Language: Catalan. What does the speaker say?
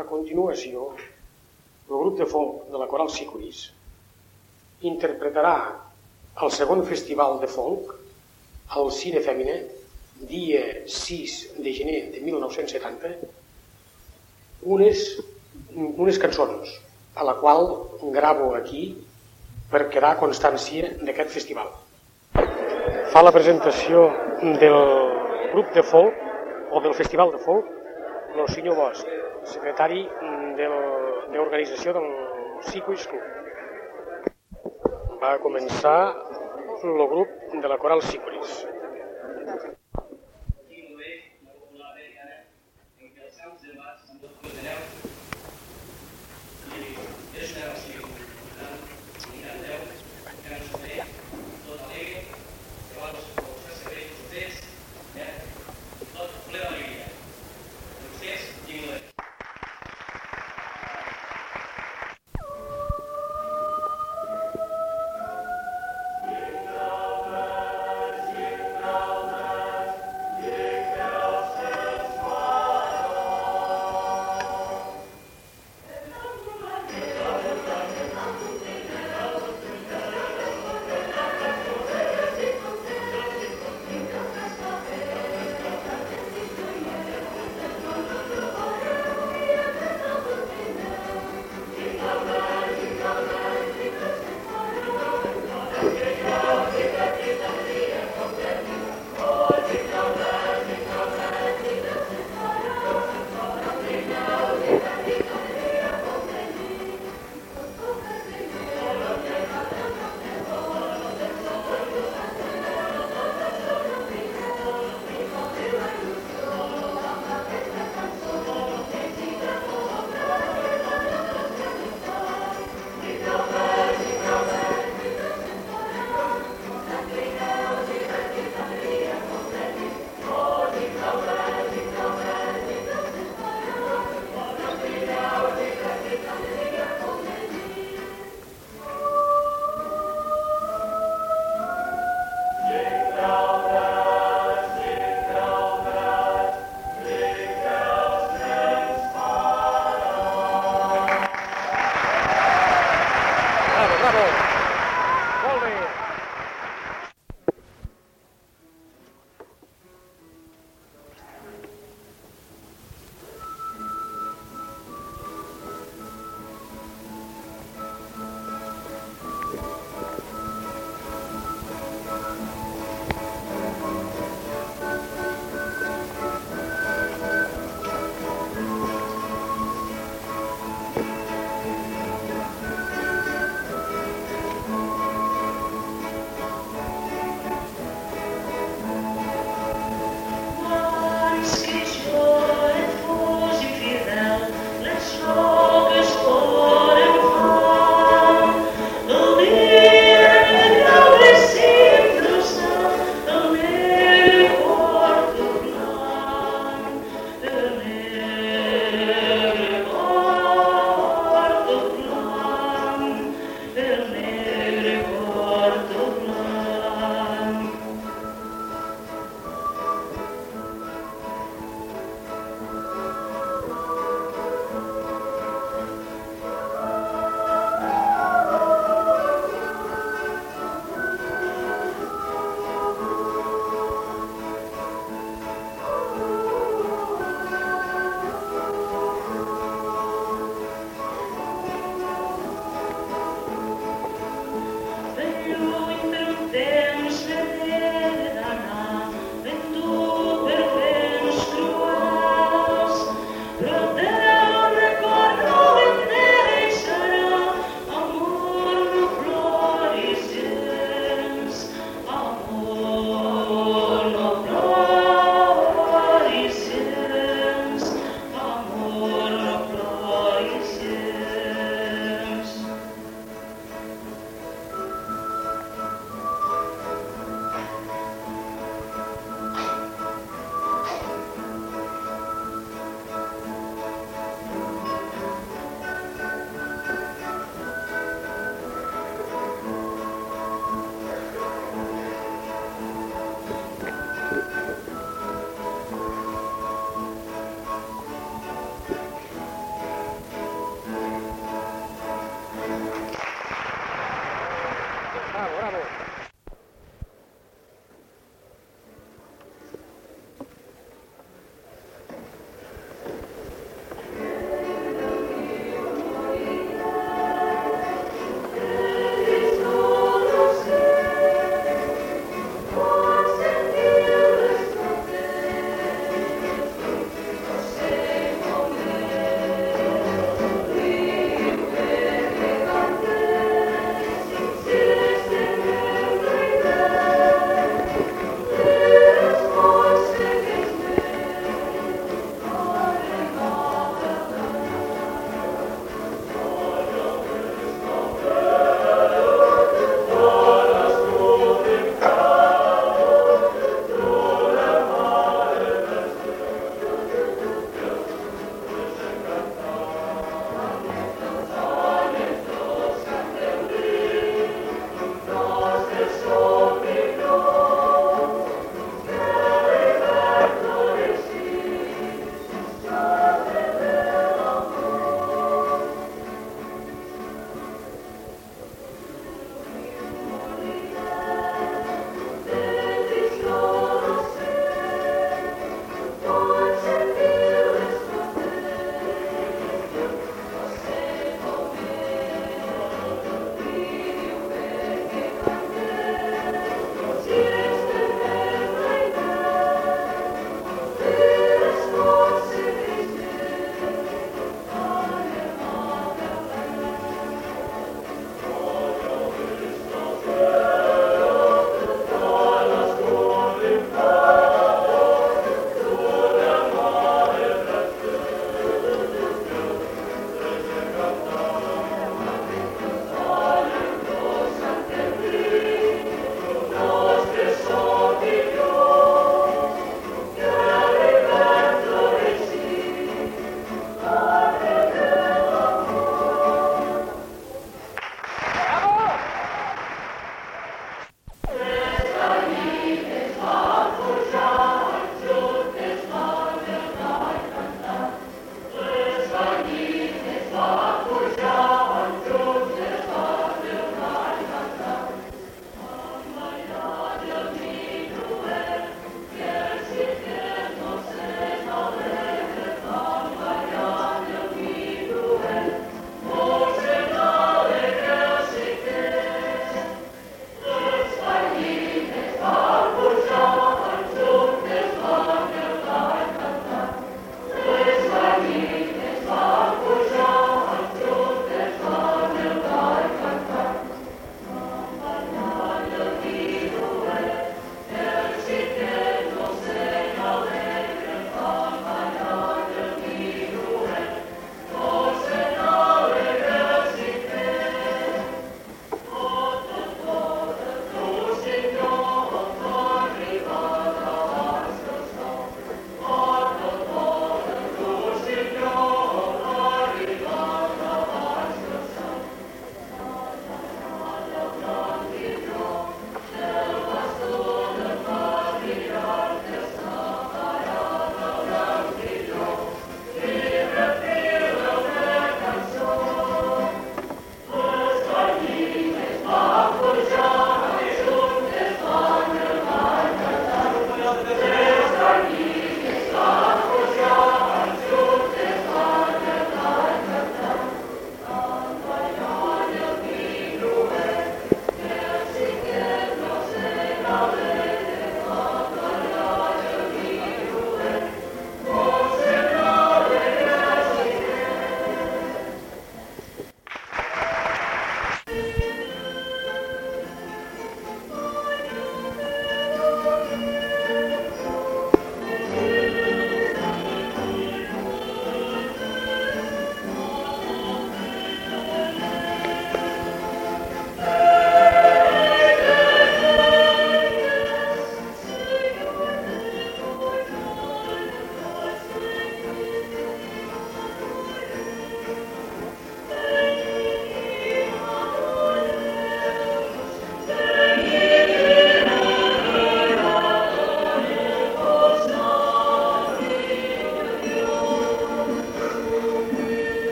A continuació, el grup de folk de la Coral Sicuris interpretarà el segon festival de folk al Cine Fèmine, dia 6 de gener de 1970, unes, unes cançons a la qual gravo aquí per quedar constància d'aquest festival. Fa la presentació del grup de folk o del festival de folk l'Ocinyo Bosch, secretari mm, d'organització del Sequis Club. Va començar el grup de la Coral Sequis.